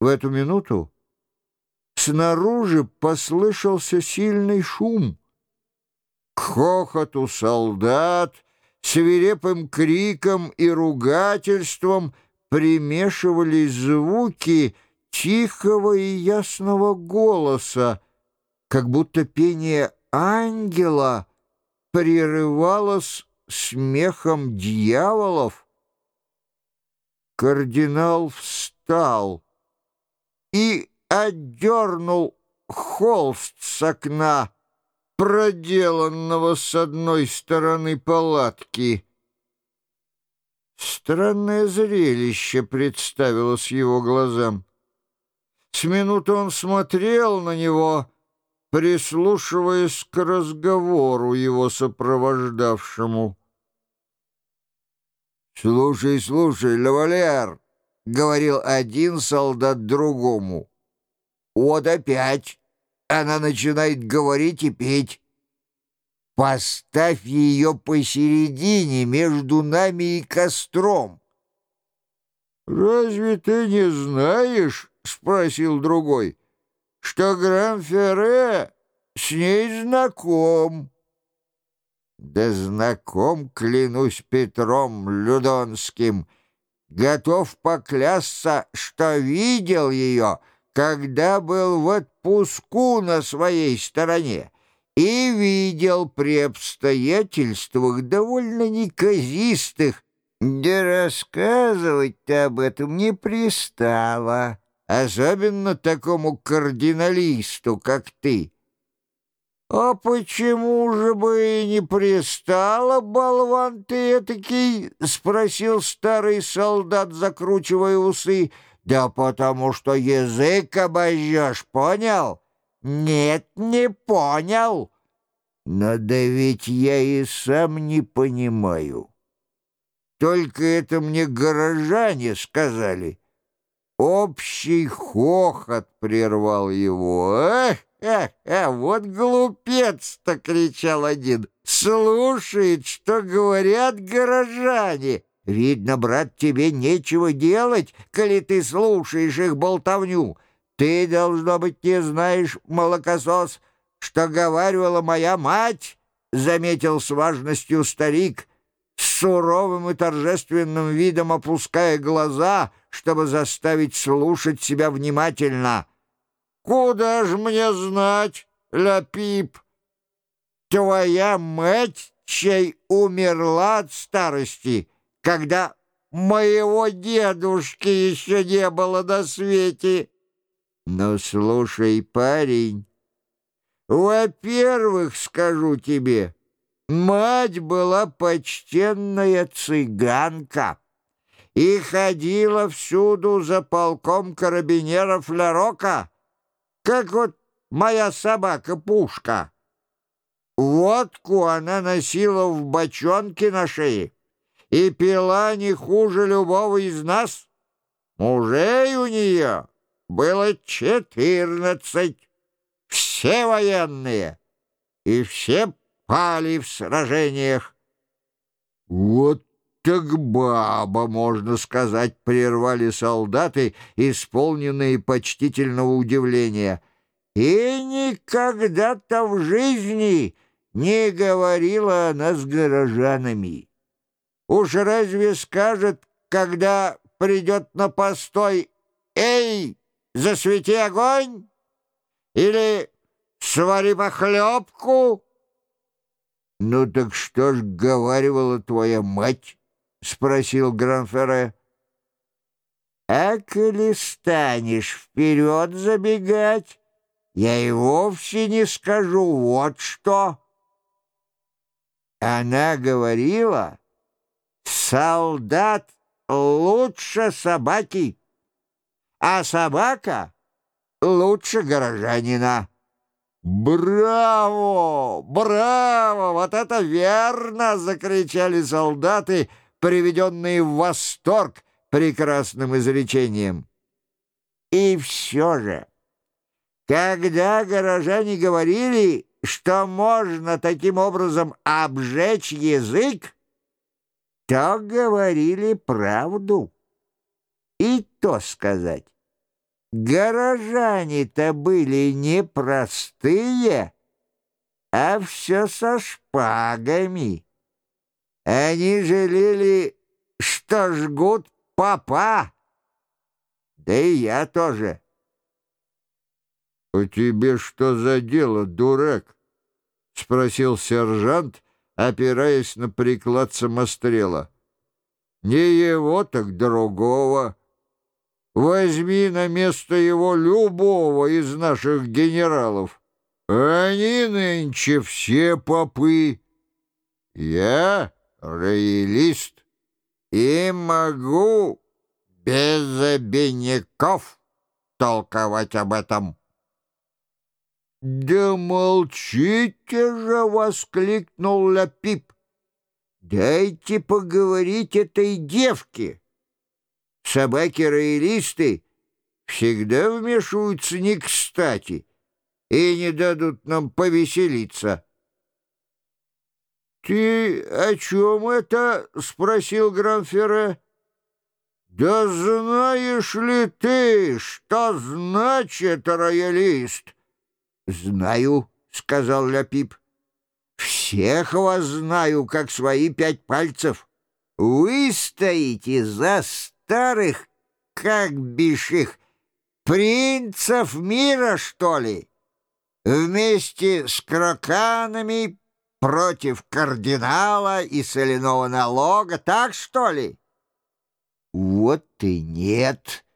В эту минуту снаружи послышался сильный шум. К хохоту солдат, свирепым криком и ругательством примешивались звуки тихого и ясного голоса, как будто пение ангела прерывалось смехом дьяволов. Кардинал встал и отдернул холст с окна, проделанного с одной стороны палатки. Странное зрелище представилось его глазам. С минуты он смотрел на него, прислушиваясь к разговору его сопровождавшему. «Слушай, слушай, лавалер!» — говорил один солдат другому. «Вот опять она начинает говорить и петь. Поставь ее посередине между нами и костром». «Разве ты не знаешь, — спросил другой, — что Гран-Ферре с ней знаком?» Да знаком, клянусь Петром Людонским, готов поклясться, что видел ее, когда был в отпуску на своей стороне, и видел при обстоятельствах довольно неказистых, да рассказывать-то об этом не пристало, особенно такому кардиналисту, как ты». «А почему же бы и не пристала, болван ты этакий?» — спросил старый солдат, закручивая усы. «Да потому что язык обожжешь, понял?» «Нет, не понял». «Но да ведь я и сам не понимаю. Только это мне горожане сказали». Общий хохот прервал его. «Эх!» «Эх, э, вот глупец-то!» — кричал один. «Слушает, что говорят горожане. Видно, брат, тебе нечего делать, коли ты слушаешь их болтовню. Ты, должно быть, не знаешь, молокосос, что говаривала моя мать!» — заметил с важностью старик, суровым и торжественным видом опуская глаза, чтобы заставить слушать себя внимательно. Куда ж мне знать, Ляпип? Твоя мать, чей умерла от старости, когда моего дедушки еще не было на свете. Но слушай, парень, во-первых, скажу тебе, мать была почтенная цыганка и ходила всюду за полком карабинеров Лярока, как вот моя собака-пушка. Водку она носила в бочонке на шее и пила не хуже любого из нас. Мужей у нее было четырнадцать, все военные, и все пали в сражениях. Вот так баба, можно сказать, прервали солдаты, исполненные почтительного удивления. И никогда-то в жизни не говорила она с горожанами. Уж разве скажет, когда придет на постой «Эй, засвети огонь!» или «Свари похлебку!» «Ну так что ж говаривала твоя мать?» — спросил Гранфере. «А коли станешь вперед забегать, я и вовсе не скажу вот что». Она говорила, солдат лучше собаки, а собака лучше горожанина. «Браво! Браво! Вот это верно!» — закричали солдаты — приведенные в восторг прекрасным изречением. И все же, когда горожане говорили, что можно таким образом обжечь язык, то говорили правду. И то сказать. Горожане-то были не простые, а все со шпагами. Они жалели, что жгут папа, да и я тоже. — У тебе что за дело, дурак? — спросил сержант, опираясь на приклад самострела. — Не его, так другого. Возьми на место его любого из наших генералов. Они нынче все попы. Я роялист и могу без обиняков толковать об этом. «Да молчите же!» — воскликнул Лапип. «Дайте поговорить этой девке. Собаки-роялисты всегда вмешиваются не кстати и не дадут нам повеселиться». «Ты о чем это?» — спросил Гранферре. «Да знаешь ли ты, что значит роялист?» «Знаю», — сказал Ляпип. «Всех вас знаю, как свои пять пальцев. Вы стоите за старых, как бишь их, принцев мира, что ли? Вместе с кроканами против кардинала и соляного налога, так что ли?» «Вот и нет,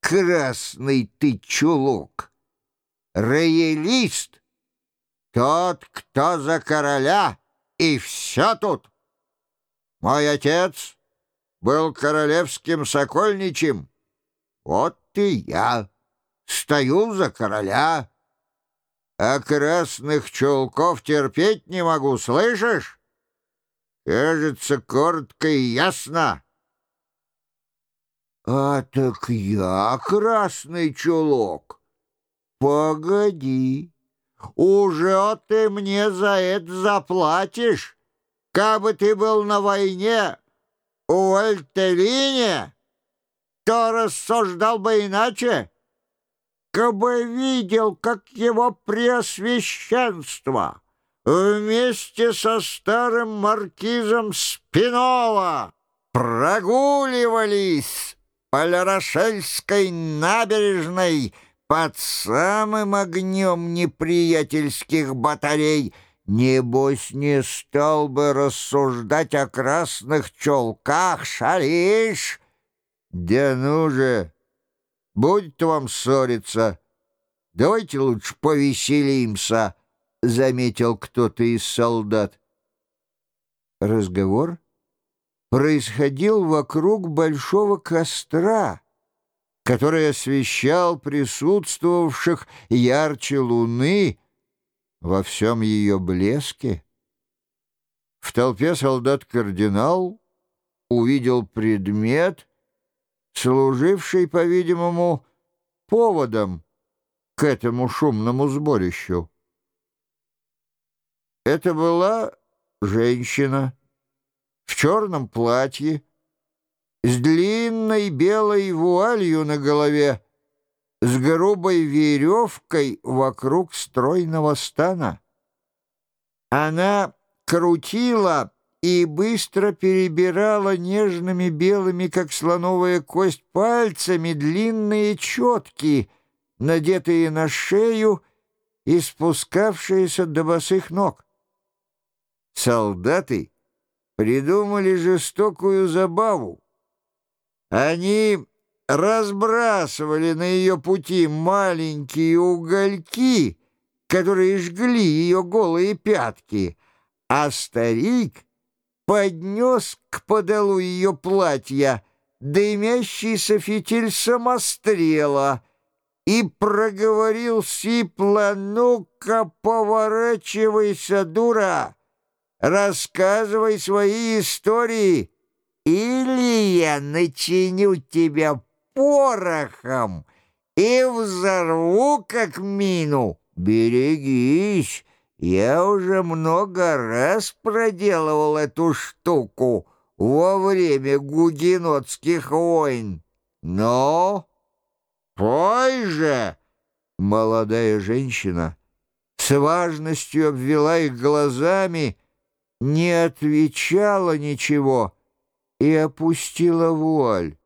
красный ты чулок!» роялист, тот, кто за короля, и все тут. Мой отец был королевским сокольничем, вот и я стою за короля, а красных чулков терпеть не могу, слышишь? Кажется, коротко и ясно. А так я красный чулок. «Погоди, уже ты мне за это заплатишь. Кабы ты был на войне у Альтелине, то рассуждал бы иначе. Кабы видел, как его преосвященство вместе со старым маркизом Спинола прогуливались по Ларошельской набережной, под самым огнем неприятельских батарей, небось не стал бы рассуждать о красных челках, шалишь? Да ну же, будет вам ссориться. Давайте лучше повеселимся, — заметил кто-то из солдат. Разговор происходил вокруг большого костра, который освещал присутствовавших ярче луны во всем ее блеске. В толпе солдат-кардинал увидел предмет, служивший, по-видимому, поводом к этому шумному сборищу. Это была женщина в черном платье, с длинной белой вуалью на голове, с грубой веревкой вокруг стройного стана. Она крутила и быстро перебирала нежными белыми, как слоновая кость, пальцами длинные четки, надетые на шею и спускавшиеся до босых ног. Солдаты придумали жестокую забаву. Они разбрасывали на ее пути маленькие угольки, которые жгли ее голые пятки, а старик поднес к подолу ее платья дымящийся фитиль самострела и проговорил сипло «Ну-ка, поворачивайся, дура! Рассказывай свои истории!» Или я начиню тебя порохом и взорву, как мину. Берегись, я уже много раз проделывал эту штуку во время гугенотских войн. Но пой же!» Молодая женщина с важностью обвела их глазами, не отвечала ничего и опустила вуаль.